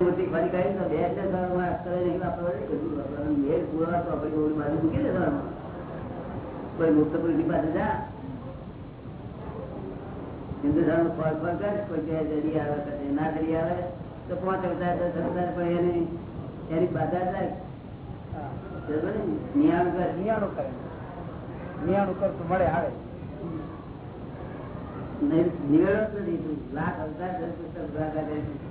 પાંચ અવતાર દસ એની બાધા થાય? નિયાણ કર, નિયાણું કરે. નિયાણું મળે, આવે. નિવેડો જ નથી. લાખ અવતાર દસ પુસ્તક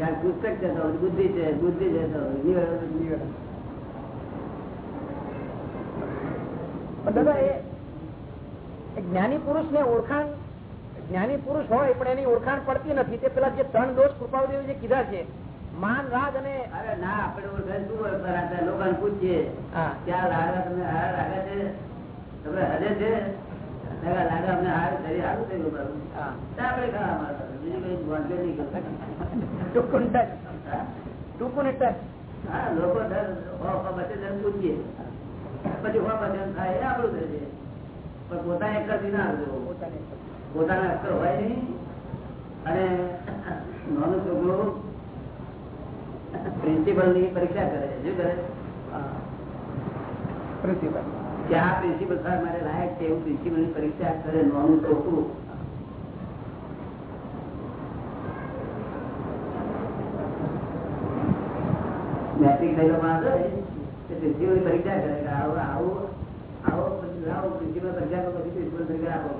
કે પુસ્તક છે તો બુદ્ધિ છે બુદ્ધિ છે તો દાદા એ જ્ઞાની પુરુષ ને ઓળખાણ જ્ઞાની પુરુષ હોય પણ એની ઓળખાણ પડતી નથી. તે પેલા જે ત્રણ દોષ કૃપાદેવ જે કીધા છે માન રાગ અને અરે ના આપણે ઓળખાણ શું ઓળખાણ લોકોને પૂછીએ. હા. ક્યાં લાગે તમને હાર લાગે છે? તમે હજે છે? લાગે અમને હાર શરીર થયું આપણે ખાવા. બીજું કઈ વાંધો નહીં કરતા. ટૂંકું ટચ. ટૂંકું ને ટચ. હા લોકો દર હો હો બચે દર પૂછીએ. પછી હો બચે થાય એ આપણું થશે પણ પોતાને એકલથી ના પોતાના અક્ષર હોય નહીં. અને નાનું છોકરું પ્રિન્સિપલની પરીક્ષા કરે છે. શું કરે. પ્રિન્સિપલ કે આ પ્રિન્સિપલ સાહેબ મારે લાયક છે એવું પ્રિન્સિપલની પરીક્ષા કરે નાનું છોકરું. મેટ્રિક થયેલો માણસ હોય તે પરીક્ષા કરે કે આવો આવો આવો પછી લાવો પ્રિન્સિપલ પરીક્ષા કરો પછી પ્રિન્સિપલ પરીક્ષા આપો?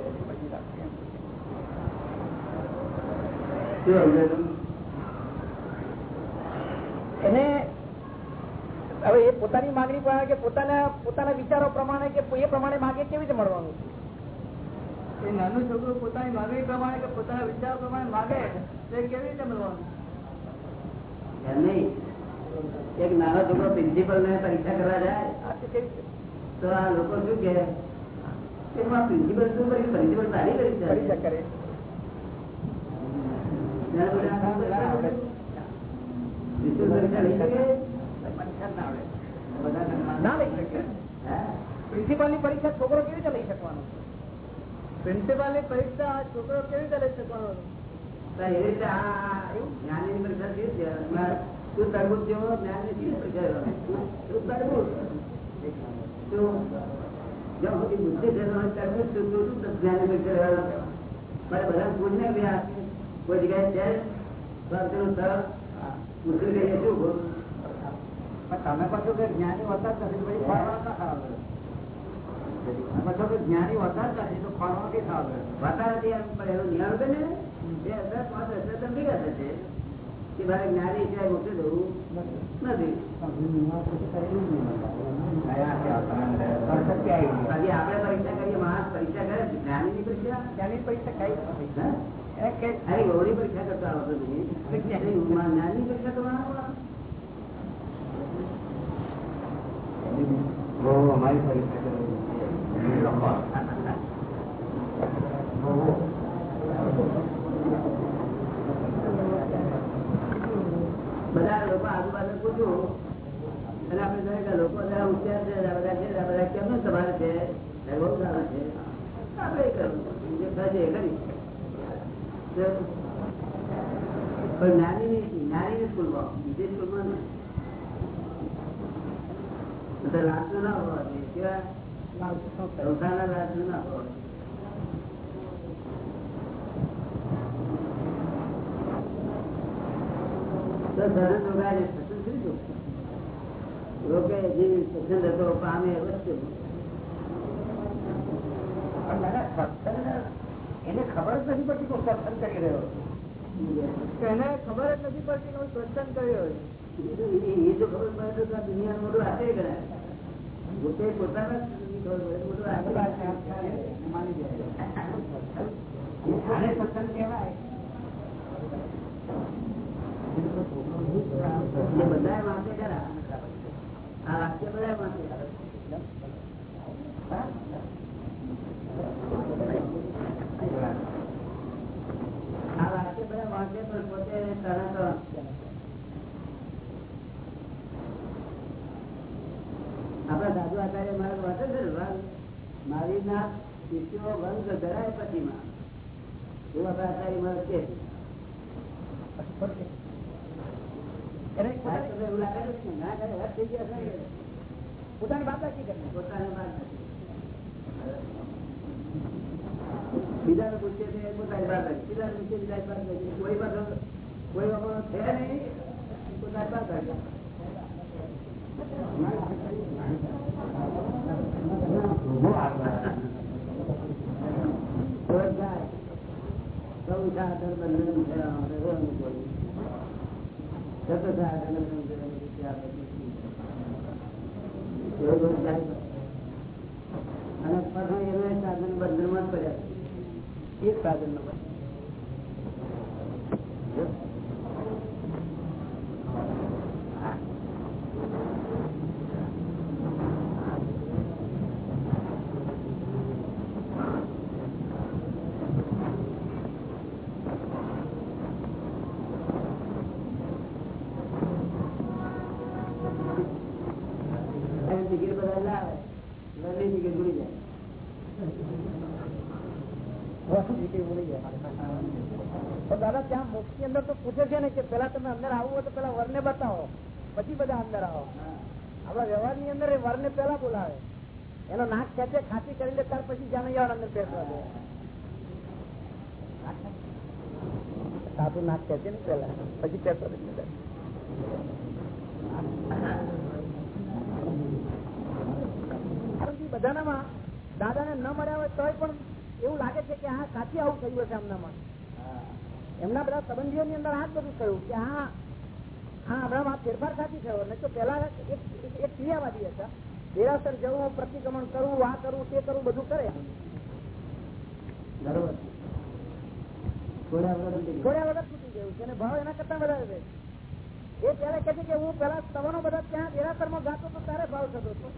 એને હવે એ પોતાની માંગણી પ્રમાણે કે પોતાના પોતાના વિચારો પ્રમાણે કે એ પ્રમાણે માગે કેવી રીતે મળવાનું? એ નાનું છોકરું પોતાની માંગણી પ્રમાણે કે પોતાના વિચારો પ્રમાણે માગે તો કેવી રીતે મળવાનું? નહીં. એક નાનો છોકરો પ્રિન્સિપલ ને પરીક્ષા કરવા જાય તે રીતે? આ લોકો શું કે પ્રિન્સિપલ શું કરી? પ્રિન્સિપલ સારી પરીક્ષા પરીક્ષા કરે. ત્યારે બોલે, આ કામ ના. પ્રિન્સિપલ પરીક્ષા ના છોકરો કેવી રીતે લઈ શકવાનો? પ્રિન્સિપાલની પરીક્ષા છોકરો કેવી રીતે લઈ શકવાનો? એ રીતે આ જ્ઞાની પરીક્ષા કેવી એમાં કે તમે પછી કે જ્ઞાની હોતા જ નથી પછી ખોરવાનું ના ખાવા કે જ્ઞાની હોતા જ નથી તો ખોરવાનું કઈ ખાવા વાતા નથી એમ પણ એનું નિયમ છે ને બે હજાર પાંચ હજાર તમે ભેગા થશે. કે મારે જ્ઞાની છે મોકલી દઉં નથી. આપણે પરીક્ષા કરીએ માણસ પરીક્ષા કરે જ્ઞાનીની પરીક્ષા? જ્ઞાની પરીક્ષા કઈ અરે ગૌરી પરીક્ષા કરતા આવતો નહીં જ્ઞાનની પરીક્ષા તો બધા લોકો આજુબાજુ પૂછ્યું એટલે આપણે જોઈએ કે લોકો જરા હોશિયાર છે બધા છે બધા છે? બહુ પણ નાની નાની સ્કૂલમાં બીજી સ્કૂલમાં બધા લાગતું ના હોવા જોઈએ. કેવા? ના હોવા જોઈએ. તો સરસ રોગાય સત્સંગ શું છે? રોકે જે સત્સંગ હતો પામે વસ્તુ પણ દાદા સત્સંગ એને ખબર જ નથી પડતી કોઈ સત્સંગ કરી રહ્યો એને ખબર જ નથી પડતી કોઈ સત્સંગ કર્યો એ તો ખબર પડે તો દુનિયાનું મોટું હાથે ગણાય. પોતે પોતાના મોટું હાથે માની જાય સત્સંગ કહેવાય. એ બધાએ વાંચે આ વાક્ય બધા વાંચે પણ આપણા દાદુ આચાર્ય મારા વાંચે છે મારી ના વંશ ધરાય પછીમાં. એવું આપણા આચાર્ય મારા છે? તો એવું લાગે છે કે ના કરે વાત થઈ ગયા પોતાની વાત નથી. બીજાને પૂછે છે પોતાની વાત નથી. બીજાને પૂછે બીજાની વાત નથી. કોઈ પાછો કોઈ વખત છે નહીં પોતાની વાત નથી. રોજ જાય. સૌ સાધન બંધન છે અમારે રહેવાનું કોઈ. સતત સાધન બંધન છે એવી રીતે આપણે એવું બધું જાય. અને સાધન બંધનમાં પડ્યા. એક સાધન નો ટિકિટ બધા લાવે લગની ટિકિટ ભૂલી જાય તો દાદા ત્યાં મોક્ષની અંદર તો પૂછે છે ને કે પેલા તમે અંદર આવવું હોય તો પેલા વર ને બતાવો પછી બધા અંદર આવો આપડા વ્યવહારની અંદર એ વર ને પેલા બોલાવે. એનો નાક ખેંચે ખાતી કરી લે, ત્યાર પછી યાર અંદર બેસવા દે. સાધુ નાક ખેંચે ને પેલા પછી બેસવા દે. બધાનામાં દાદાને ન મળ્યા હોય તોય પણ એવું લાગે છે કે હા, સાચી આવું થયું હશે એમનામાં. એમના બધા સંબંધીઓની અંદર આ જ બધું થયું કે હા હા, હમણાં ફેરફાર સાચી થયો નહીં તો પેલા એક ક્રિયાવાદી હતા. દેરાસર જવું પ્રતિક્રમણ કરવું આ કરવું તે કરવું બધું કરે. થોડા વખત ટિકિટ. છોડ્યા વગર છૂટી ગયું છે ભાવ એના કરતા વધારે એ ત્યારે કહે છે કે હું પેલા સવાનો બધા ત્યાં દેરાસરમાં ગાતો તો તારે ભાવ થતો હતો.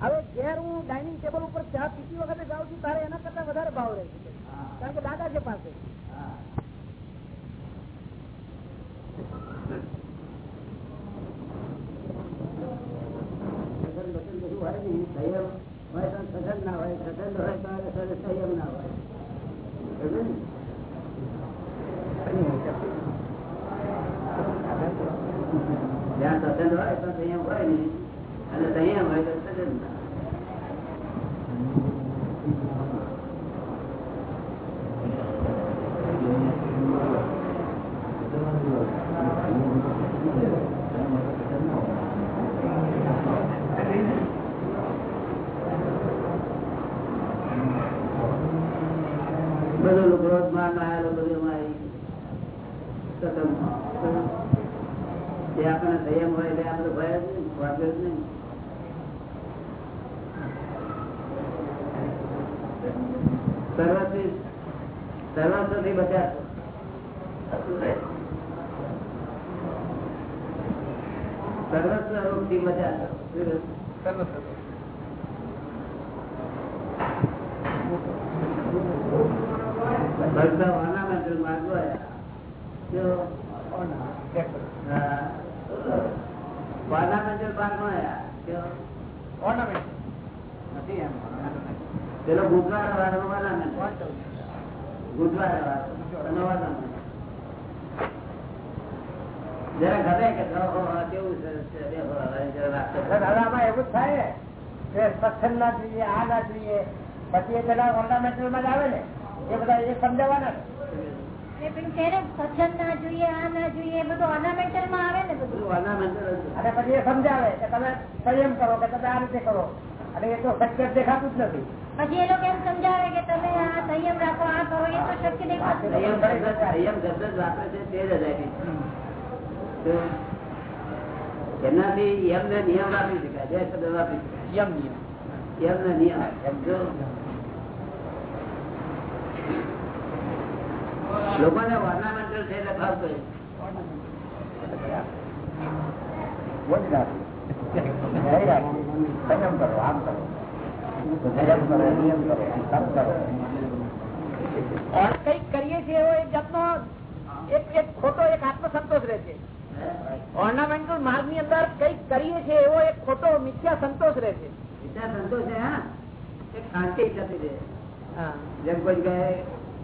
હવે ઘેર હું ડાઇનિંગ ટેબલ ઉપર ચા પીતી વખતે જાઉં છું તારે એના કરતા વધારે ભાવ રહે છે. કારણ કે દાદા છે પાસે હા. સજન હોય સંયમ હોય તો સજન ના હોય સજન હોય તો સંયમ ના હોય. હોય તો સંયમ હોય ને, અને સંયમ હોય તો સજન ના ક્રોધમાન આવેલો બધું અમારી જે જ નહીં વાગ્યો જ નહીં. સર્વથી સર્વસ્વથી બચ્યા સર્વસ્વ રોગથી બચ્યા બધા ornamental માર્ગો આવ્યા. કે કેવું એવું થાય કે સત્સંગ ના જોઈએ આ ના જોઈએ પછી એ પેલા ઓર્નામેન્ટલમાં જ આવે ને એ બધા એ સમજાવવાના દેખાતું જ નથી. પછી એ લોકો એમ સમજાવે કે તમે આ સંયમ રાખો આ કરો એ તો શક્ય દેખાતું સંયમ શબ્દ જ વાપરે છે તે જ અજાયબી એમનાથી યમને નિયમ આપી શકાય બે શબ્દ વાપરી શકાય. યમ નિયમ. યમને નિયમ. લોકોને છે એટલે કંઈક કરીએ છીએ એવો એક જાતનો એક એક ખોટો એક આત્મસંતોષ રહે છે. ઓર્નામેન્ટલ માર્ગની અંદર કંઈક કરીએ છીએ એવો એક ખોટો મિથ્યા સંતોષ રહે છે. મિથ્યા સંતોષ છે હા. એક શાંતિ થતી રહે. હા. જેમ કોઈ જગ્યાએ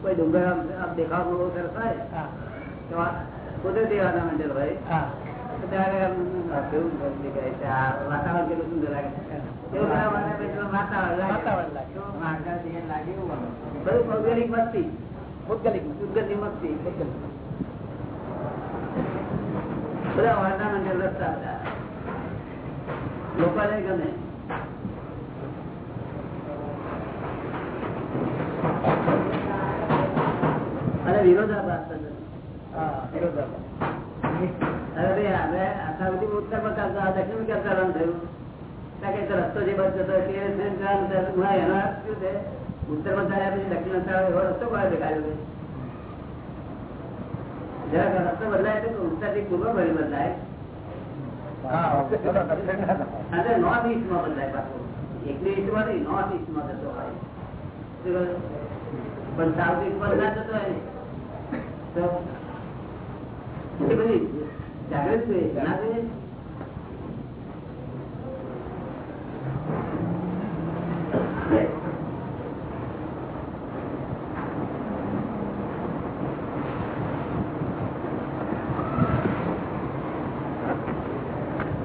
કોઈ ડુંગર આમ દેખાવ બહુ સરસ હોય હા. તો ornamental હોય. ત્યારે કેવું દેખાય છે, આ વાતાવરણ કેટલું સુંદર લાગે. વાતાવરણ. વાતાવરણ લોકોને ગમે. વિરોધાભાસ. અરે આખા બધી દક્ષિણ થયું. કારણ કે રસ્તો જે તે એનો શું છે? ઉત્તરમાં ચાલ્યા પછી દક્ષિણ અંતરાળ એવો રસ્તો કોણે દેખાડ્યો છે? જરાક રસ્તો બદલાય તો ઉત્તરથી પૂર્વ ભરી બદલાય. અને નોર્થ ઈસ્ટમાં બદલાય પાછું. એકલી ઈસ્ટમાં નહીં નોર્થ ઈસ્ટમાં જતો હોય. પણ સાઉથ ઈસ્ટમાં ના જતો હોય બધી જાગૃત ના જોઈએ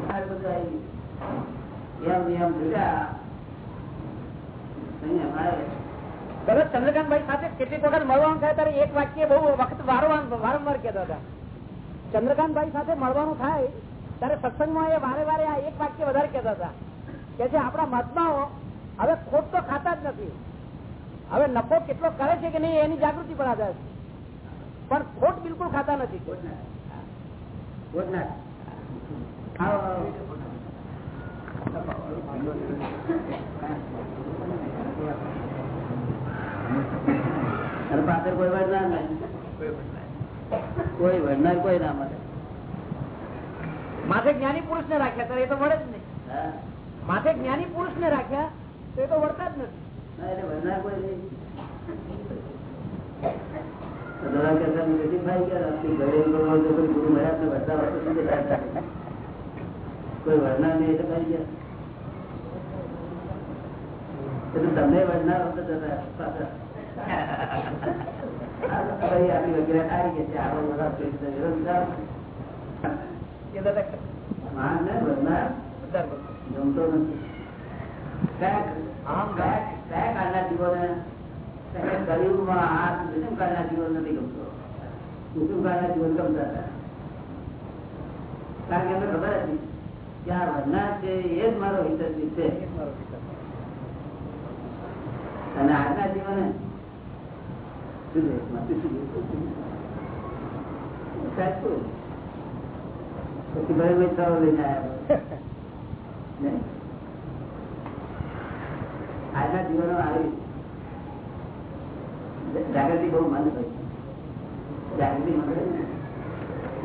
આ બધું આવી ગયું. એમ એમ ભૂલ્યા. અહીંયા અમારે દાદા ચંદ્રકાંતભાઈ સાથે કેટલીક વખત મળવાનું થાય ત્યારે એક વાક્ય બહુ વખત વારંવાર કહેતા હતા. ચંદ્રકાંતભાઈ સાથે મળવાનું થાય, ત્યારે સત્સંગમાં એ વારે વારે આ એક વાક્ય વધારે કહેતા હતા, કે જે આપણા મહાત્માઓ હવે ખોટ તો ખાતા જ નથી. હવે નફો કેટલો કરે છે કે નહીં એની જાગૃતિ પણ આધાર છે. પણ ખોટ બિલકુલ ખાતા નથી. પાછળ કોઈ વળનાર નહીં કોઈ વળનાર કોઈ ના મળે. માથે જ્ઞાની પુરુષ ને રાખ્યા ત્યારે એ તો મળે જ નહીં. માથે જ્ઞાની પુરુષ ને રાખ્યા તો એ તો વળતા જ નથી. એટલે કોઈ નહીં. વળનાર નહીં એટલે ભાઈ ગયા તમને વળનાર હોત જીવોને નથી ગમતો કુસુમ કાળના જીવન ગમતા કારણ કે એમને ખબર હતી કે આ છે એ જ મારો હિતથી છે અને આજના જીવને આજના જીવનો આવી જાગૃતિ બહુ મંદ હોય જાગૃતિ ને.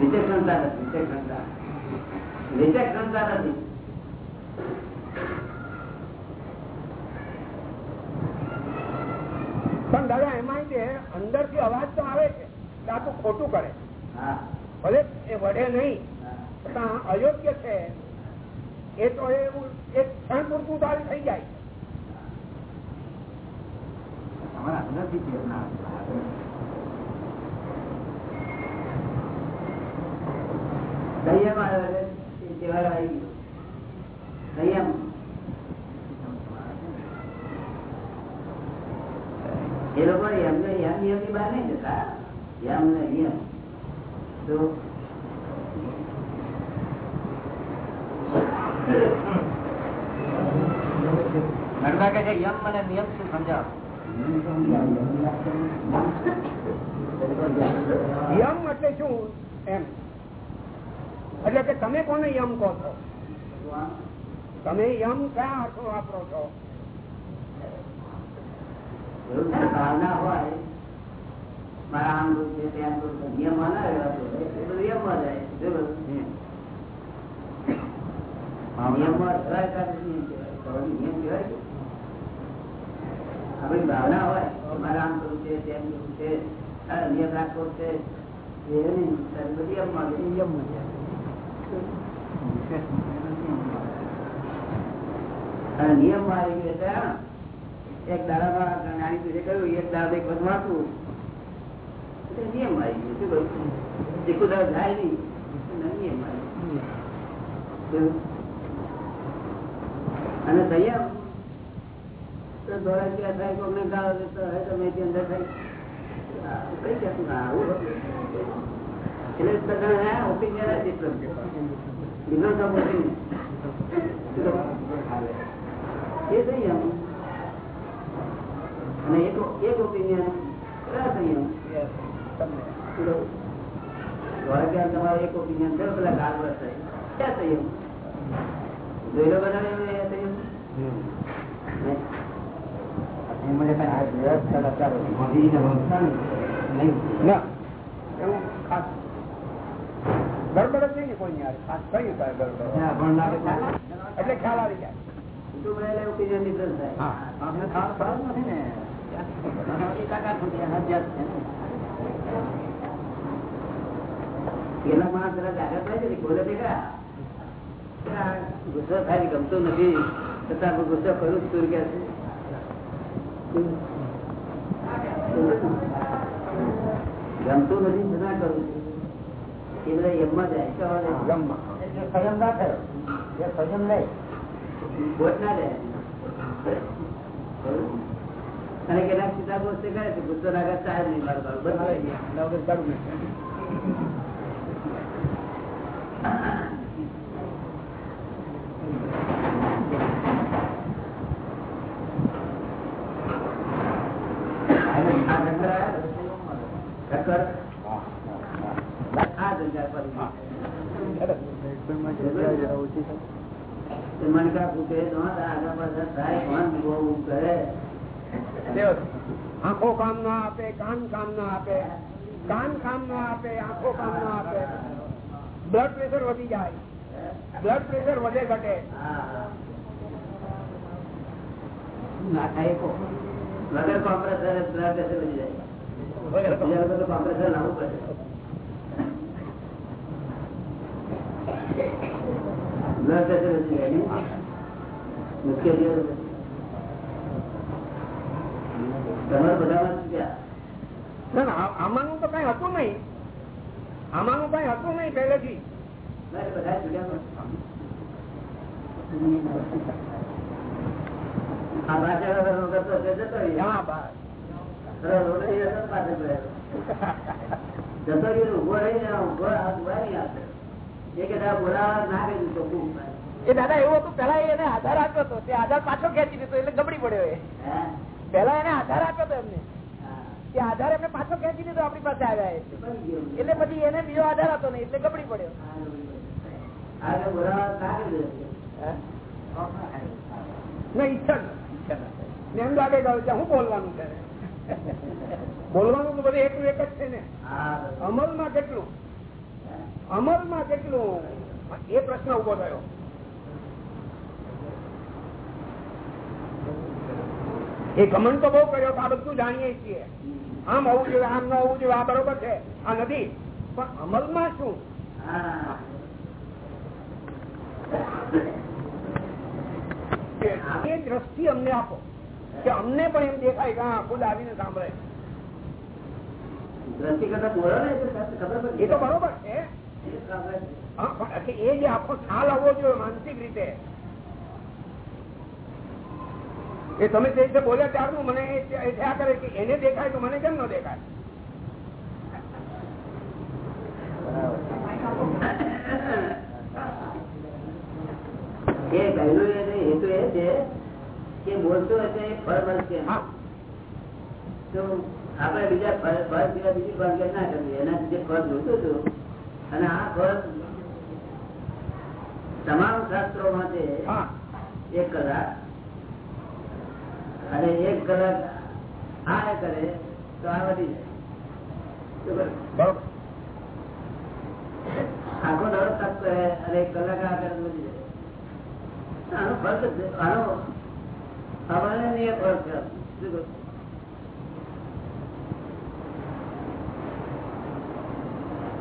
વિચક્ષણતા નથી વિચક્ષણતા વિચક્ષણતા નથી પણ દાદા એમાં અંદરથી અવાજ તો આવે છે કે ખોટું કરે ભલે એ વડે નહીં પણ અયોગ્ય છે. એ તો એવું એક ક્ષણ પૂરતું તારી થઈ જાય. સંયમ આવ્યો સંયમ એ લોકો એમને એમ નિયમની બહાર નહીં જતા. એમ ને નિયમ તો છે યમ મને નિયમ શું સમજાવો? યમ એટલે શું? એમ. એટલે કે તમે કોને યમ કહો છો? તમે યમ કયા અર્થો વાપરો છે, ભાવના હોય મારા આમ રૂપ છે તેમ રૂપ છે નિયમ ના નિયમ. નિયમ આમ કરવું છે નિયમ રાખવો જાય. નિયમમાં જાય. અને નિયમમાં ગયો એક દાડામાં નાની પૂછે કહ્યું એક દાડા એક વખત વાંચવું. નિયમ આવી ગયું શું કહ્યું? દાડો જાય નહીં નિયમ આવી અને સંયમ તો દોડા ક્યાં થાય? કોઈને ગાળો દેતો હોય તમે એની અંદર થાય. કઈ કહેતું ના આવું એટલે આ opinion જ એટલું. Difference તો opinion. એ સંયમ અને એક એક ઓપિનિયન તમારો એક ઓપિનિયન છે પેલા ગાળ વર્ષ ક્યાં સંયમ? જોયેલો બનાવે સંયમ? નહીં. ના એવું ખાસ. ગડબડ જ નહીં ને કોઈ ખાસ કઈ થાય ગડબડ? એટલે ખ્યાલ આવી જાય. ઓપિનિયન difference થાય. ગુસ્સો થાય ગમતો નથી છતાં હું ગુસ્સો કરું જ છું કે ગમતું નથી છતાં કરું. એ એમમાં જાય. સંયમ ના કરો સંયમ નહીં બોટ ના જાય અને કેટલાક સીધા ગોષ્ઠી કરે છે ગુસ્સો ના ચાર નહીં મારું. બંધ થઈ ગયા. આ ચક્કર આવ્યા? ચક્કર? આ તે મણકા ફૂટે, દોત આગા પાછા થાય, પણ બહુ કરે. આંખો કામ ના આપે કાન કામ ના આપે કાન કામ ના આપે આંખો કામ ના આપે બ્લડ પ્રેશર વધી જાય બ્લડ પ્રેશર વધે ઘટે હા. ના થાય કો. વગર કોમ્પ્રેસરે blood pressure વધી જાય. બીજા વગર તો કોમ્પ્રેસર લાવવું પડે. blood pressure વધી જાય નહીં? મુશ્કેલીઓ વધી. તમારે બધામાં શું છે? ના ના આ- આમાંનું તો કઈ હતું નહીં આમાંનું કઈ હતું નહીં પહેલેથી જતો રહ્યો. ઊભો રહીને ઊભો હાથ ઊભા નહીં. એ કે બોલાવા ના. એ દાદા એવું હતું પેલા એને આધાર આપ્યો હતો તે આધાર પાછો ખેંચી દીધો એટલે ગબડી પડ્યો એ? પેલા એને આધાર આપ્યો હતો એમને. કે આધાર એમને પાછો ખેંચી દીધો આપણી પાસે આવ્યા. એટલે પછી એને બીજો આધાર હતો નહીં, એટલે ગબડી પડ્યો. એમ લાગે હું બોલવાનું કરે. બોલવાનું તો બધું એકલું એક જ છે ને. અમલમાં કેટલું? અમલમાં કેટલું? એ પ્રશ્ન ઊભો થયો. એ ગમન તો બહુ કર્યો આ બધું જાણીએ છીએ. આમ હોવું જોઈએ આમ ન હોવું જોઈએ આ બરોબર છે. આ નથી. પણ અમલમાં શું? એ દ્રષ્ટિ અમને આપો. કે અમને પણ એમ દેખાય કે હા ખુદ આવીને સાંભળે. દ્રષ્ટિ કરતા બોલો ને એ તો બરોબર છે. એ જે આખો ખ્યાલ આવવો જોઈએ માનસિક રીતે. એ તમે જે રીતે બોલ્યા ત્યારનું મને એ કરે કે એને દેખાય તો મને કેમ ન દેખાય? એ પહેલું હેતુ એ છે કે બોલતો હશે ફળ મળશે તો આપણે બીજા ફળ બીજી ફળ ના કરવી એના જે ફળ જોતું હતું. અને આ ફળ તમામ શાસ્ત્રો માટે હા. એક કલાક અને એક કલાક આ કરે તો આ વધી જાય? આખો દાડો તપ કરે અને એક કલાક આ કરે વધી જાય. આનો ફર્ક આનો અવર્ણનીય ફર્ક છે. શું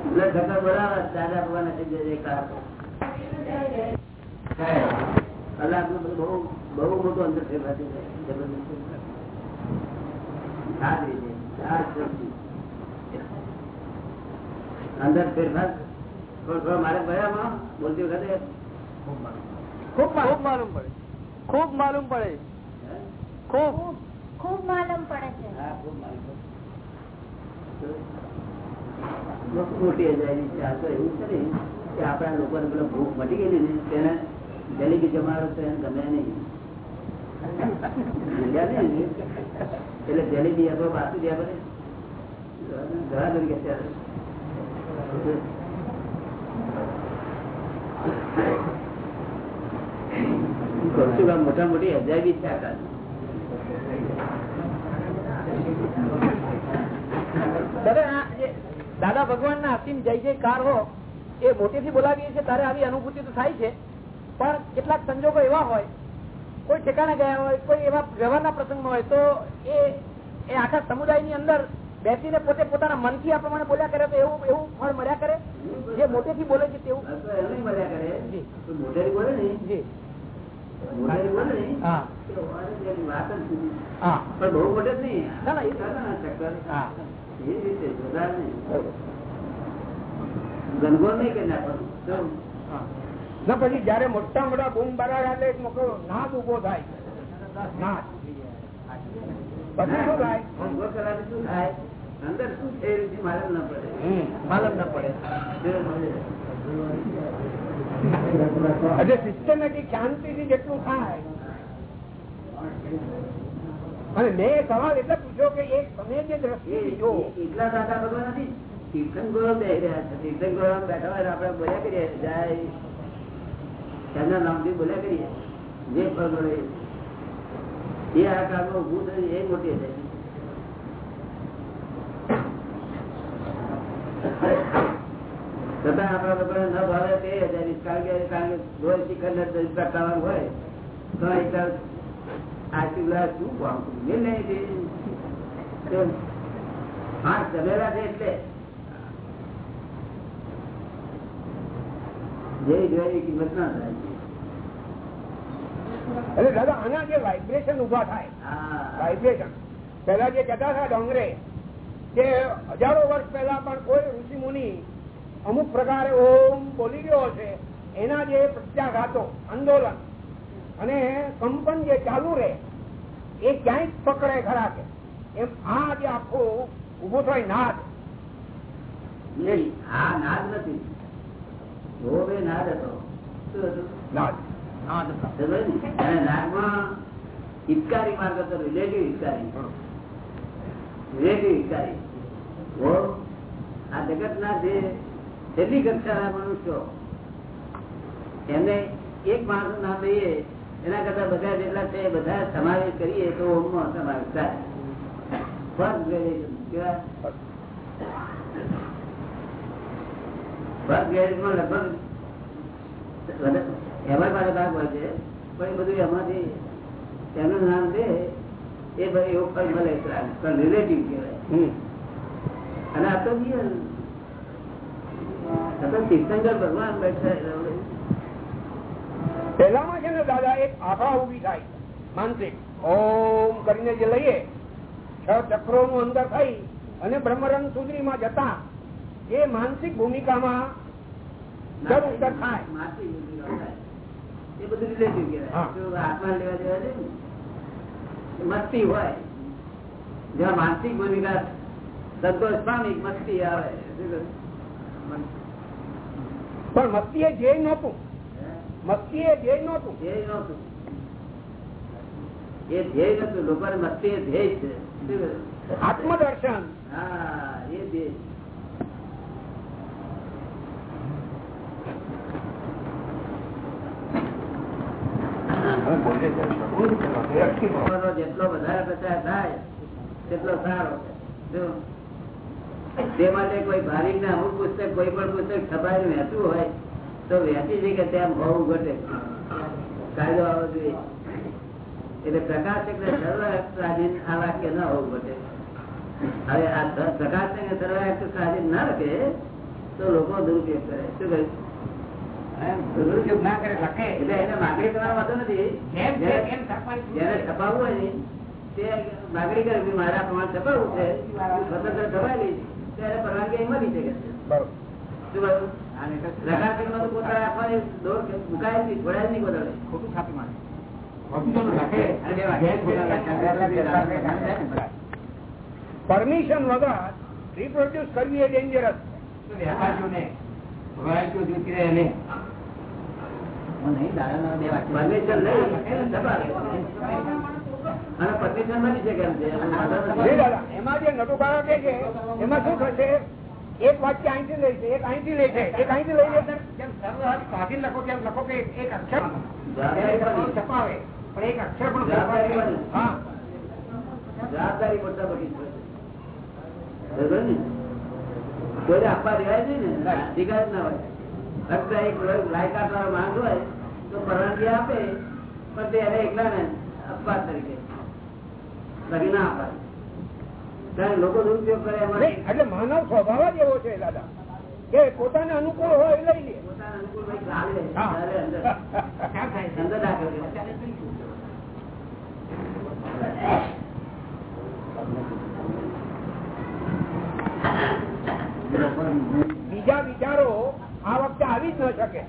એટલે ઠક્કર બોલાવે દાદા ભગવાન થઈ જાય. કલાક બહુ બહુ મોટું અંતર. અંદર ફેરફાર? થોડો થોડો મારે ભયામાં બોલતી વખતે ખૂબ ખૂબ માલુમ પડે. ખૂબ માલુમ પડે? ખૂબ ખૂબ. ખૂબ. માલુમ પડે છે. હા, ખૂબ માલુમ પડે. મોટી જાય છે. આ તો એવું છે ને કે આપણા લોકોને પેલો ભૂખ મટી ગયેલી ને તેને કે જમાડો તો એને ગમે નહીં? એટલે જલેબી આપો બાસુ દે આપણે ઘણા આ મોટા મોટી અજાયબી છે આ કાળની. દાદા ભગવાન ના અસીમ જય જયકાર હો, એ મોટેથી બોલાવીએ છીએ ત્યારે આવી અનુભૂતિ તો થાય છે પણ કેટલાક સંજોગો એવા હોય કોઈ ઠેકાણે ગયા હોય કોઈ એવા વ્યવહારના પ્રસંગમાં હોય તો એ એ આખા સમુદાયની અંદર બેસીને પોતે પોતાના મનથી આ પ્રમાણે બોલ્યા કરે તો એવું એવું ફળ મળ્યા કરે? જે મોટેથી બોલે છે તેવું? જ. નહીં. કરી નાખવાનું. ના પછી જયારે મોટા મોટા બૂમ બરાડ એટલે એક નાદ ઊભો થાય. નાદ. પછી શું થાય? શું થાય? અંદર શું છે માલમ ન પડે. માલમ ન પડે. એટલે સિસ્ટમેટિક શાંતિથી જેટલું થાય. અને મેં સવાલ એટલે પૂછ્યો કે એક તમે જે દ્રષ્ટિ જો એટલા દાદા ભગવાન નથી. તીર્થંકરો બેસી રહ્યા છે. તીર્થંકરો બેઠા હોય આપણે બોલ્યા કરીએ જાય. એમના નામથી બોલ્યા કરીએ. જે ફળ એ. આ કાળમાં ઉભું થયું એ મોટી છે છતાં આપણા લોકોને ન ભાવે તે હજારી કારણ કે કારણ કે રોજ શિખર ને કરવાનું હોય, તો એક ગ્લાસ શું ભાવ મેં નહીં હા જમેલા છે એટલે. જે જોઈ કિંમત ના થાય. એટલે દાદા આના જે વાઇબ્રેશન ઊભા થાય વાઇબ્રેશન પેલા જે કહેતા હતા ડોંગરે કે હજારો વર્ષ પહેલા પણ કોઈ ઋષિ મુનિ અમુક પ્રકારે ઓમ બોલી ગયો હશે એના જે પ્રત્યાઘાતો આંદોલન અને કંપન જે ચાલુ રહે એ ક્યાંય પકડે ખરા કે. એમ આ જે આખો ઊભો થાય નાદ. નહીં આ નાદ નથી. જો બે નાદ હતો શું હતું નાદ સમજ્યો ને? અને નાદમાં હિતકારી માર્ગ હતો રિલેટિવ હિતકારી. રિલેટિવ હિતકારી. ઓ આ જગત ના જે છેલ્લી કક્ષાના મનુષ્યો એમને એક માણસ નામ લઈએ એના કરતા બધા જેટલા છે બધા સમાવેશ કરીએ તો ઓમમાં સમાવેશ થાય. લગભગ એમાં મારે ભાગ હોય છે પણ એ બધું એમાંથી એનું નામ છે એ ભાઈ એવું ફળ મળે પણ રિલેટિવ કહેવાય. અને આ તો આ તો તીર્થંકર ભગવાન બેઠા પેલામાં છે ને દાદા એક આભા ઊભી થાય માનસિક. ઓમ કરીને જે લઈએ છ ચક્રો નું અંદર થઈ અને બ્રહ્મરંગ સુધરીમાં જતા એ માનસિક ભૂમિકામાં દર ઉત્તર થાય માટી બુદ્ધિ નો થાય. એ બધું રિલેટિવ કહેવાય. આત્મા લેવા દેવા છે ને મસ્તી હોય. જ્યાં માનસિક ભૂમિકા સંતોષ પામી મસ્તી આવે. પણ મસ્તી એ ધ્યેય નહોતું? મસ્તી એ ધ્યેય નહોતું. ધ્યેય નહોતું. એ ધ્યેય નતું લોકો મસ્તી એ ધ્યેય છે. આત્મદર્શન. હા એ ધ્યેય લોકોનો તે માટે કોઈ ભારીક ને અમુક પુસ્તક, કોઈ પણ પુસ્તક છપાઈ વહેતું હોય, તો વહેતી છે કે ત્યાં બહુ ઘટે. કાયદો આવવો જોઈએ. એટલે પ્રકાશક ને સર્વ આ વાક્ય ન હોવું ઘટે. હવે આ પ્રકાશક ને સર્વ ના લખે તો લોકો દુરુપયોગ કરે. શું કહ્યું? પરમિશન વગર રિપ્રોડ્યુસ કરવી એ ડેન્જરસ વેપારીઓને રોયલ્ટીઓ જોતી એમાં જે કે છે શું થશે? એક વાક્ય અહીંથી લે છે એક અહીંથી લે છે એક અહીંથી લઈ લે છે. લખો કેમ લખો કે એક અક્ષર. છપાવે પણ એક અક્ષર પણ જવાબદારી બધી છે. બરોબર ને? કોઈને આપવા દેવાય નહીં ને? અધિકાર ના હોય. ફક્ત એક લાયકાત વાળો માણસ હોય તો પરવાનગી આપે પણ તે એને એકલા ને અપવાદ તરીકે બાકી ના અપાય. કારણ લોકો દુરુપયોગ કરે એટલે માનવ સ્વભાવ જ એવો છે દાદા. કે પોતાને અનુકૂળ હોય એ લઈ લે. પોતાના અનુકૂળ ચાલે અંદર? અંદર. બીજા વિચારો ન શકે.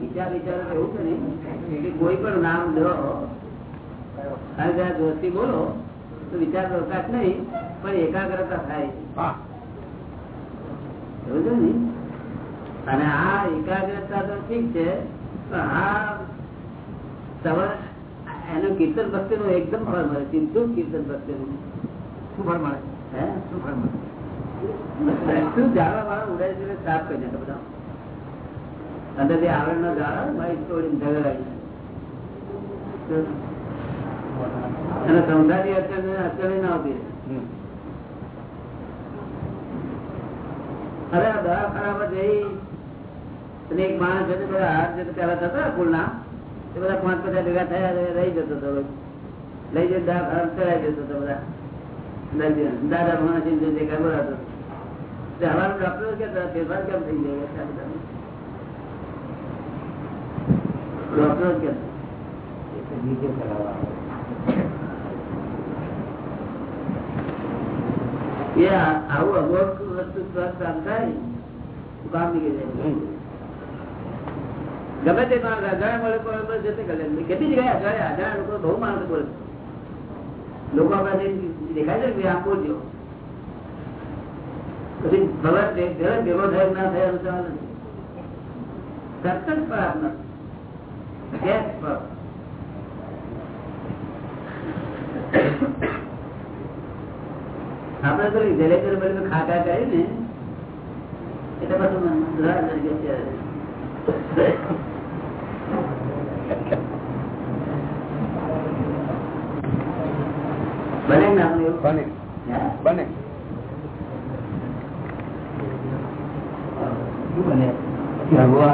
વિચાર વિચારો એવું છે ને કે કોઈ પણ નામ લો અને જરા જોરથી બોલો તો વિચાર પ્રકાશ નહીં પણ એકાગ્રતા થાય. એવું છે ને? અને આ એકાગ્રતા તો ઠીક છે પણ આ સવાર એનું કીર્તન ભક્તિ નું એકદમ ફળ મળે. ચિંતુ કીર્તન ભક્તિ નું શું ફળ મળે? હે? શું ફળ મળે? શું જાણવા વાળા ઉડાય છે સાફ કરી નાખે બધા. અંદર જે આવરણ નો જાળા મારી તોડીને ઝઘડાવી અને સંસારી અચળ અચળ ના આવતી જઈ અને એક માણસ છે બધા હાથ જે પેલા થતા કુલના એ બધા પાંચ પચાસ ભેગા થયા રહી જતો હતો લઈ જઈને દવાખાના ચડાવી જતો હતો બધા. દાદા માણસ જે ખબર હતો. તે હવાનું ડોક્ટર કે ફેરફાર કેમ થઈ જાય કે આ બધા? ડોક્ટર કે એ આવું અમુક વસ્તુ ગમે તે માણસ અજાણ્યા મળે પણ જતે કરે કેટલી જગ્યાએ અજાણ્યા અજાણ્યા લોકો બહુ માણસ બોલે. લોકો આપણે દેખાય છે કે આમ બોલજો પછી ભગવાન ભેગો થયો ના થાય સતત પણ ગેસ આપણે તો જલેકર ખાકા કરી ને એટલે છે. બને ને આપણે એવું? બને? બને શું જોઈને સંયમ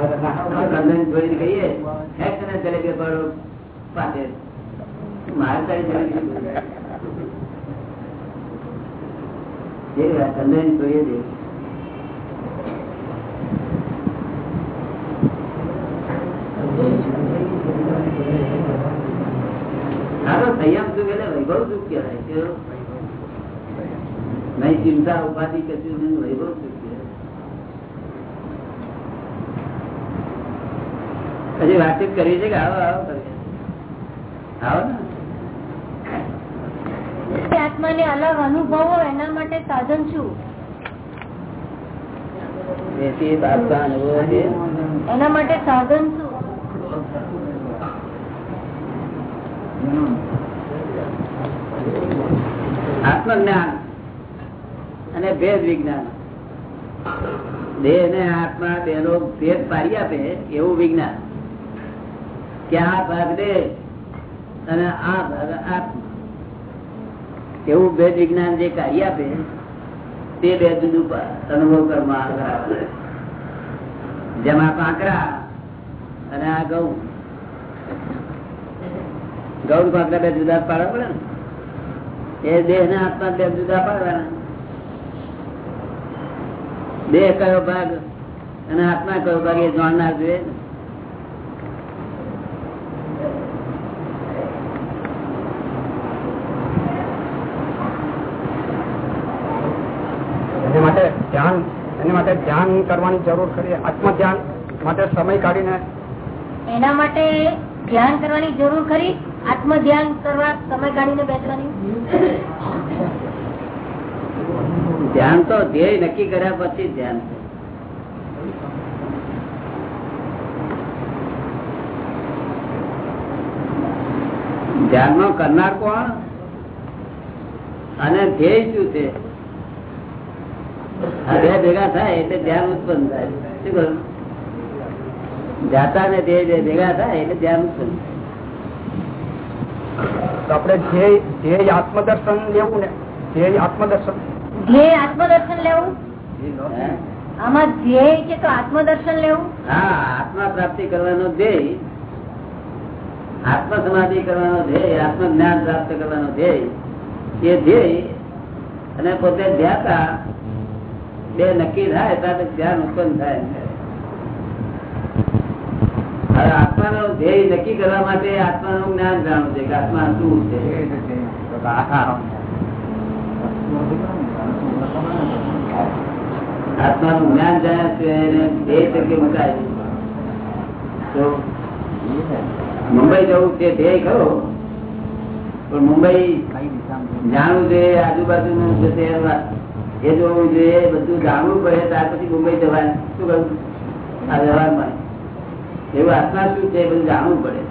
સુખ એટલે વૈભવ સુખ કહેવાય. નહીં ચિંતા ઉપાધિ કશું વૈભવ સુખ. હજી વાતચીત કરી છે કે આવો આવો આવો ને. આત્માને અલગ અનુભવો એના માટે સાધન શું? અનુભવ એના માટે સાધન શું? આત્મજ્ઞાન અને ભેદ વિજ્ઞાન. દેહ ને આત્મા બે નો ભેદ પાડી આપે એવું વિજ્ઞાન. કે આ ભાગ દે અને આ ભાગ આત્મા એવું ભેદ વિજ્ઞાન જે કાર્ય આપે, તે બે જુદું અનુભવ કરવામાં આવે જેમાં કાંકરા અને આ ઘઉં ગૌ કાંકરા બે જુદા પાડવા પડે ને? એ દેહ ને આત્મા બે જુદા પાડવાના. દેહ કયો ભાગ અને આત્મા કયો ભાગ એ જાણનાર જોઈએ ને. એની માટે ધ્યાન કરવાની જરૂર ખરી આત્મ ધ્યાન માટે સમય કાઢીને. એના માટે ધ્યાન કરવાની જરૂર ખરી આત્મ ધ્યાન કરવા સમય કાઢીને બેસવાની? ધ્યાન તો ધ્યેય નક્કી કર્યા પછી ધ્યાન ધ્યાન નો કરનાર કોણ? અને ધ્યેય શું છે? બે ભેગા થાય એટલે ધ્યાન ઉત્પન્ન થાય. શું કહ્યું જાતા ને ધ્યેય ભેગા થાય એટલે ધ્યાન ઉત્પન્ન તો ધ્યેય ધ્યેય આત્મદર્શન લેવું ને? ધ્યેય આત્મદર્શન? ધ્યેય આત્મદર્શન લેવું? આમાં ધ્યેય છે તો આત્મદર્શન લેવું? હા આત્મા પ્રાપ્તિ કરવાનો ધ્યેય આત્મ સમાધિ કરવાનો ધ્યેય આત્મ જ્ઞાન પ્રાપ્ત કરવાનો ધ્યેય એ ધ્યેય અને પોતે ધ્યાતા બે નક્કી થાય ત્યારે ધ્યાન ઉત્પન્ન થાય હવે આત્માનો ધ્યેય નક્કી કરવા માટે આત્માનું જ્ઞાન જાણવું છે કે આત્મા શું છે. આત્માનું જ્ઞાન જાણ્યા છે એને ધ્યેય તરીકે મુકાય તો મુંબઈ જવું તે ધ્યેય ખરો, પણ મુંબઈ જાણવું જોઈએ આજુબાજુનું છે એ જોવું જોઈએ બધું જાણવું પડે ત્યાર પછી મુંબઈ જવાનું શું કહ્યું? આ વ્યવહારમાં. એવું આત્મા શું છે? એ બધું જાણવું પડે.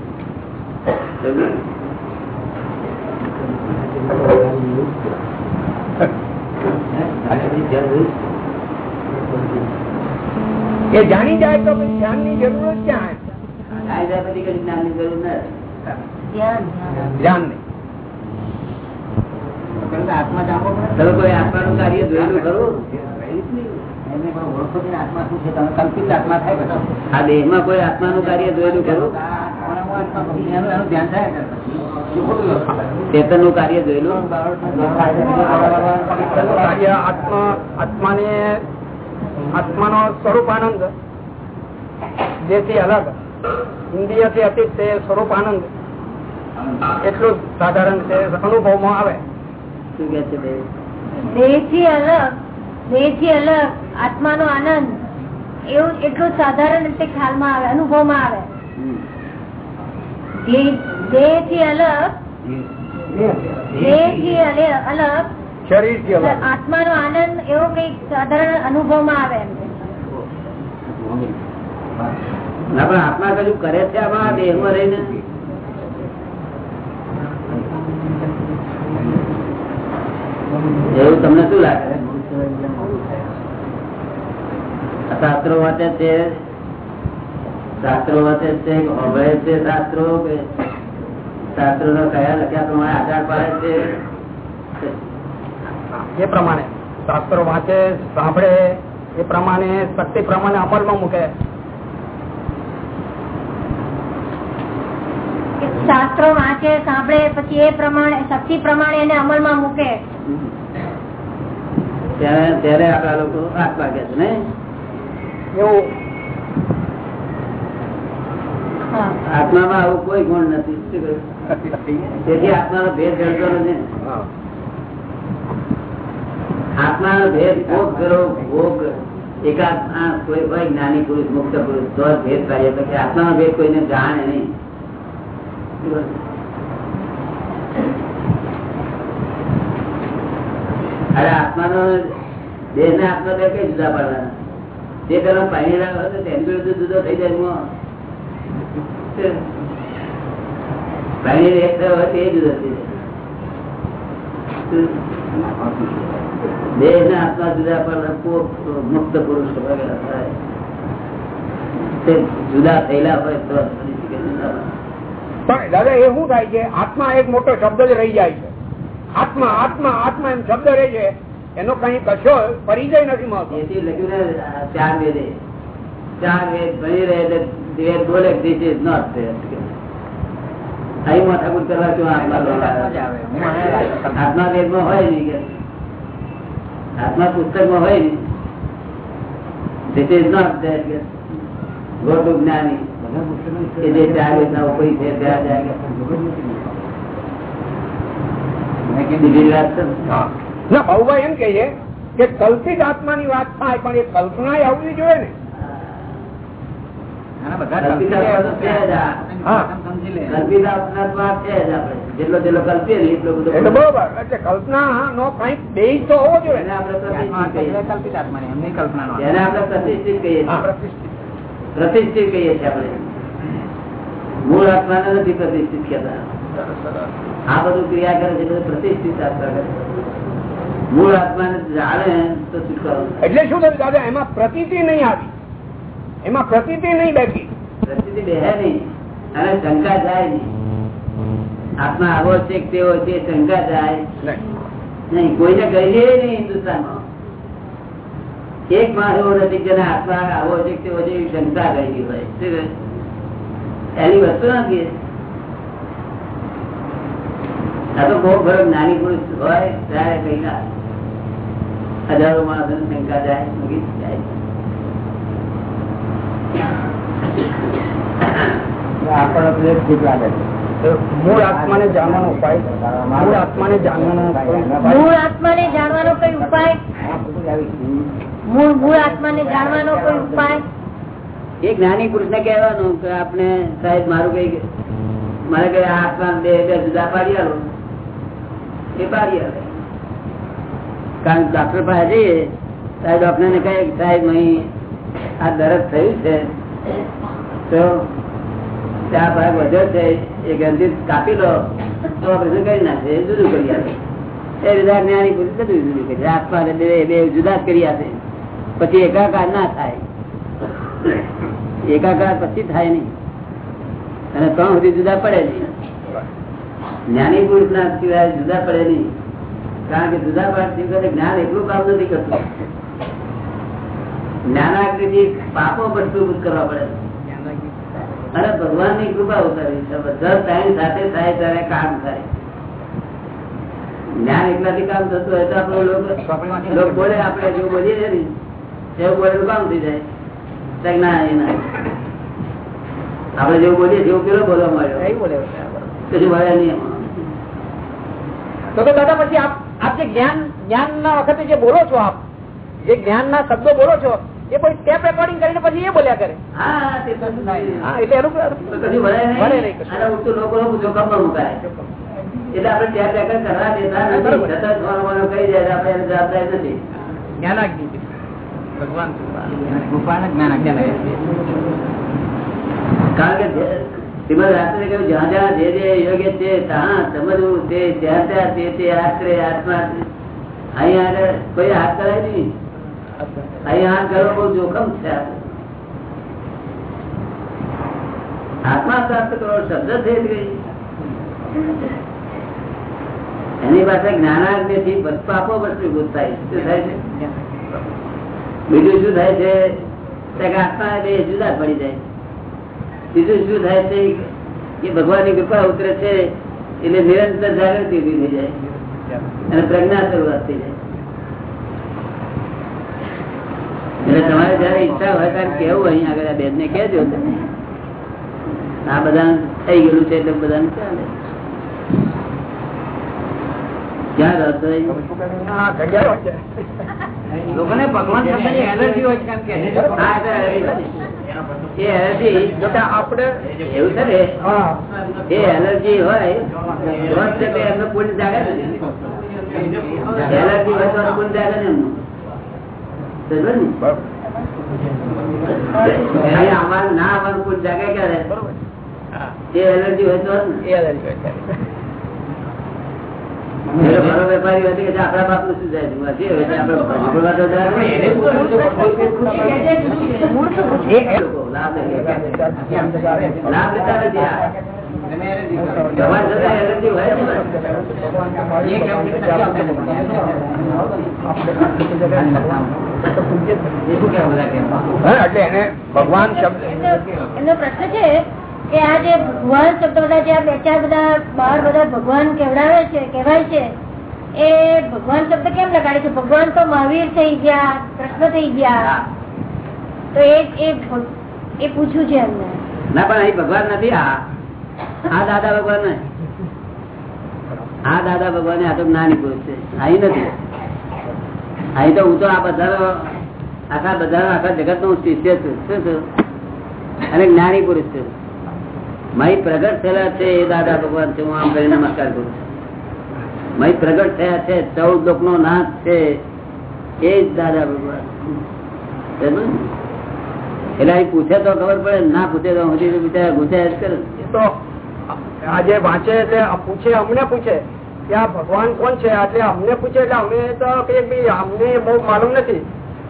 એ જાણી જાય તો પછી ધ્યાનની જરૂર જ ક્યાં જાય પછી કઈ જ્ઞાનની જરૂર નથી. ધ્યાન. ધ્યાન નહીં. તમે કોઈ આત્માનું કાર્ય જોયેલું ખરું? આ દેહમાં કોઈ આત્માનું કાર્ય જોયેલું ખરું? ચેતનનું કાર્ય જોયેલું? કાર્ય આત્મા આત્માને આત્માનો સ્વરૂપ આનંદ. જેથી અલગ. ઇન્દ્રિયથી અતીત તે સ્વરૂપ આનંદ. એટલું સાધારણ છે અનુભવમાં આવે. શું કે છે દેહ? થી અલગ દેહથી અલગ આત્માનો આનંદ એવું એટલું સાધારણ રીતે ખ્યાલમાં આવે અનુભવમાં આવે. દેહ- થી અલગ અલગ શરીરથી અલગ આત્માનો આનંદ એવો કંઈક સાધારણ અનુભવમાં આવે એમ. ના પણ આત્મા કજું કરે છે આમાં દેહમાં રહીને? એવું તમને શું લાગે? શાસ્ત્રો વાંચે છે? શાસ્ત્રો વાંચે છે? કે સાંભળે છે શાસ્ત્રો કે શાસ્ત્રો નો કયા લખ્યા પ્રમાણે આધાર પાડે છે? એ પ્રમાણે. શાસ્ત્રો વાંચે સાંભળે એ પ્રમાણે શક્તિ પ્રમાણે અમલમાં મૂકે. શાસ્ત્રો વાંચે સાંભળે પછી એ પ્રમાણે શક્તિ પ્રમાણે એને અમલમાં મૂકે. ત્યારે ત્યારે આપણા લોકો આત્મા કે છે ને એવું? હા. આત્મામાં આવું કોઈ ગુણ નથી. શું કહ્યું? તેથી આત્માનો ભેદ જડતો નથી. આત્માનો ભેદ ભોગ કરો ભોગ એકાદ આ કોઈ હોય જ્ઞાની પુરુષ મુક્ત પુરુષ તો જ ભેદ કાર્ય તો કે આત્માનો ભેદ કોઈને જાણે નહીં શું કહ્યું? અરે આત્માનો દેહ ને આત્મા બે કઈ જુદા પાડવાના? જે પેલા પાણી લાવે હોય તો તેની જોડે જુદો થઈ જાય દેહ ને આત્મા જુદા પડવા મુક્ત પુરુષ વગેરે થાય. જુદા થયેલા હોય તો પણ દાદા, એ શું થાય છે? આત્મા એક મોટો શબ્દ જ રહી જાય છે. આત્મા આત્મા આત્મા એમ શબ્દ રહે છે. એનો કઈ કશો પરિચય નથી મળતો. લખ્યું ને ચાર વેદે. ચાર વેદ ભણી રહે એટલે વેદ બોલે ધીસ ઇઝ નોટ અહીં માથાકૂટ કરવા શું આત્મા આત્મા વેદમાં હોય નહીં કે. આત્મા પુસ્તકમાં હોય નહીં. ધીસ ઇઝ નોટ કે. ગોટુ જ્ઞાની. કે જે ચાર વેદના ઉપરી છે ત્યાં જાય. ના. ભાઉભાઈ એમ કે છે કે કલ્પિત આત્માની વાત થાય પણ એ કલ્પના આવવી જોઈએ ને. કલ્પિતા તો છે જ આ. હા. કલ્પિતા અપનાત્મા છે જ આપણે. જેટલો જેટલો કલ્પીએ ને એટલો બધો એટલે બરોબર એટલે કલ્પના નો કંઈક બેઝ તો હોવો જોઈએ. આપણે પ્રતિષ્ઠિત કહીએ કહીએ છીએ. પ્રતિષ્ઠિત. પ્રતિષ્ઠિત કહીએ છીએ આપણે. મૂળ આત્મા નથી પ્રતિષ્ઠિત કહેતા. આ બધું ક્રિયા કરે છે બધું પ્રતિષ્ઠિત આત્મા કરે મૂળ આત્માને જાણે તો છુટકારો એટલે શું થયું દાદા? એમાં પ્રતીતિ નહીં આવી. એમાં પ્રતીતિ નહીં બેઠી. પ્રતિષ્ઠિત બેહે નહીં. અને શંકા જાય નહીં. આત્મા આવો છે તેવો છે શંકા જાય નહીં. કોઈને કહીએ નહીં હિન્દુસ્તાનમાં. એક માણસ એવો નથી કે જેને આત્મા આવો છે તેવો છે એવી શંકા કહેલી હોય. એની વસ્તુ નથી આ તો બહુ જ્ઞાની પુરુષ હોય ત્યારે કઈ ના હજારો માણસો શંકા જાય મૂકી જાય. મૂળ આત્માને જાણવાનો ઉપાય? મૂળ આત્માને જાણવાનો ઉપાય? મૂળ આત્માને જાણવાનો કોઈ ઉપાય? મૂળ મૂળ આત્માને જાણવાનો કોઈ ઉપાય? એક નાની પુરુષ ને કહેવાનું કે આપણે સાહેબ મારું કઈ મારે કઈ આ આત્મા બે બે જુદા પાડી આલો એ કે ડોક્ટર પાસે જઈએ ત્યારે ડોક્ટર ને કહે સાહેબ અહીં આ દરદ થયું છે. તો ત્યાં ભાગ વધ્યો છે એ ગંધી કાપી લો. તો ઓપરેશન કરી નાખે એ જુદું કરી આપે. એ બધા જ્ઞાની પુરુષ બધું જુદું કરી. આત્મા બે બે જુદા જ કરી આપે. પછી એકાકાર ના થાય. એકાકાર પછી થાય નહીં. અને ત્રણ સુધી જુદા પડે નહીં. જ્ઞાની પુરુષ ના સિવાય જુદા પડે નહીં. કારણ કે જુદા પડે જ્ઞાન એટલું કામ નથી કરતું. જ્ઞાનાકૃતિ પાપો ભસ્મીભૂત કરવા પડે? અને ભગવાનની કૃપા ઉતારી બધા ટાઈમ સાથે થાય ત્યારે કામ થાય. જ્ઞાન એકલાથી કામ થતું હોય તો આપડે લોકો બોલે આપણે જો બોલીએ છે ને એવું બોલેલું કામ થઈ જાય. ના એના. આપડે જેવું બોલીએ જેવું પેલો બોલવા મળ્યો બોલે? કશું મળ્યા નહીં એમાં. તો તો દાદા પછી આપ આપ જે જ્ઞાન જ્ઞાન ના વખતે જે બોલો છો આપ જે જ્ઞાન ના શબ્દો બોલો છો એ પછી ટેપ રેકોર્ડિંગ કરીને પછી એ બોલ્યા કરે. એટલે એનું નહીં. આપણે કરવા દેતા નથી. જવાબદારી નથી. ભગવાન કારણ કે જે- શ્રીમદ શાસ્ત્રે કહ્યું જ્યાં જ્યાં જે જે યોગ્ય છે ત્યાં સમજવું તે ત્યાં ત્યાં તે તે આશરે આત્મા છે. અહીંયા આગળ કોઈ હાથ કરાય નહીં. અહીંયા હાથ કરવો બહુ જોખમ છે આત્મા પ્રાપ્ત કરો શબ્દ થઈ ગઈ એની પાસે જ્ઞાનાગ્નિ થી પાપો વસ્તુભૂત થાય શું થાય છે? બીજું શું થાય છે? આત્મા બે જુદા પડી જાય. બીજું શું થાય છે કે ભગવાનની કૃપા ઉતરે છે એટલે નિરંતર જાગૃતિ ઊભી થઈ જાય. અને પ્રજ્ઞા શરૂઆત થઈ જાય. એટલે તમારે જયારે ઈચ્છા હોય ત્યારે કેવું અહીં આગળ આ બેન ને કહેજો. આ બધા થઈ ગયેલું છે એટલે બધાને ચાલે. લોકોને ભગવાન શબ્દની હોય છે એ એનર્જી આપણે એવું છે ને એ એલર્જી હોય એમનો પુણ્ય જાગે ને. એલર્જી હોય તો પુણ્ય જાગે ને એમનું. ને? અમારે ના આવવાનું પુણ્ય જાગે ક્યારે? એ એલર્જી હોય તો એ અલગ હોય ભગવાન શબ્દ એમનો પ્રશ્ન છે કે આ જે ભગવાન શબ્દ બધા જે આ બે ચાર બધા બહાર બધા ભગવાન કેવડાવે છે કહેવાય છે એ ભગવાન શબ્દ કેમ લગાડે છે? ભગવાન તો મહાવીર થઈ ગયા કૃષ્ણ થઈ ગયા. તો એ એ પૂછ્યું છે એમને. ના પણ અહીં ભગવાન નથી. આ આ દાદા ભગવાન આ દાદા ભગવાન આ તો જ્ઞાની પુરુષ છે. અહીં નથી. અહીં તો હું તો આ બધા આખા બધા આખા જગત નો શિષ્ય છું. શું છું અને જ્ઞાની પુરુષ છે. મય પ્રગટ થયેલા છે એ દાદા ભગવાન છે હું આમ કરી નમસ્કાર કરું છું. મય પ્રગટ થયા છે ચૌદ લોક નો નાથ છે એ જ દાદા ભગવાન. એટલે અહીં પૂછે તો ખબર પડે ના પૂછે તો હજી તો બિચારા ગુસ્સા જ કરે. તો આજે વાંચે એટલે પૂછે અમને પૂછે કે આ ભગવાન કોણ છે? એટલે અમને પૂછે એટલે અમે તો કહીએ કે ભાઈ અમને બહુ માલુમ નથી.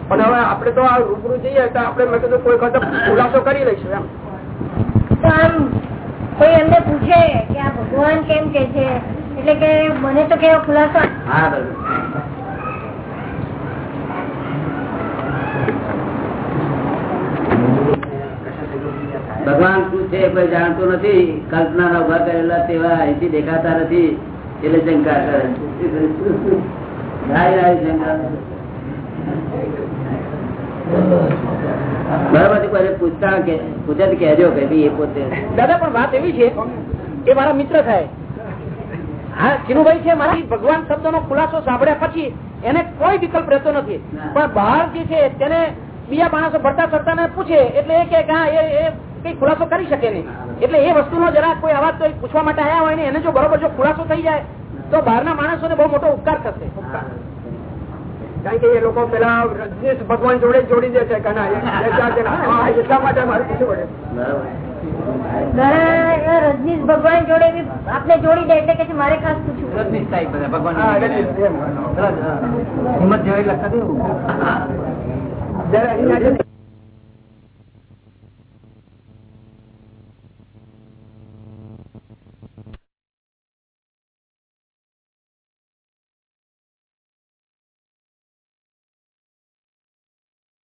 પણ હવે આપણે તો આ રૂબરૂ જઈએ તો આપણે મેં કીધું કોઈ વખત ખુલાસો કરી લઈશું એમ. કોઈ એમને પૂછે કે આ ભગવાન કેમ કે છે? એટલે કે મને તો કેવો ખુલાસો ભગવાન શું છે કોઈ જાણતું નથી. કલ્પના ના ઊભા કરેલા તેવા અહીંથી દેખાતા નથી. એટલે શંકા કરે. શંકા. બરાબર પૂછતા કે પૂછે તો કે એ પોતે. દાદા પણ વાત એવી છે એ મારા મિત્ર થાય. હા ચીનુભાઈ છે મારી ભગવાન શબ્દ નો ખુલાસો સાંભળ્યા પછી એને કોઈ વિકલ્પ રહેતો નથી. પણ બહાર જે છે તેને બીજા માણસો ભરતા ફરતા ને પૂછે એટલે એ કે હા એ એ કઈ ખુલાસો કરી શકે નહીં. એટલે એ વસ્તુનો જરા કોઈ અવાજ તો પૂછવા માટે આવ્યા હોય ને એને જો બરોબર જો ખુલાસો થઈ જાય તો બહારના માણસોને બહુ મોટો ઉપકાર થશે. કારણ કે એ લોકો પેલા રજનીશ ભગવાન જોડે જોડી દે છે એટલા માટે મારે પૂછવું પડે. રજનીશ ભગવાન જોડે આપણે જોડી દે એટલે કે મારે ખાસ પૂછવું હા, રજનીશ, ભગવાન હિંમત જેવા લખતા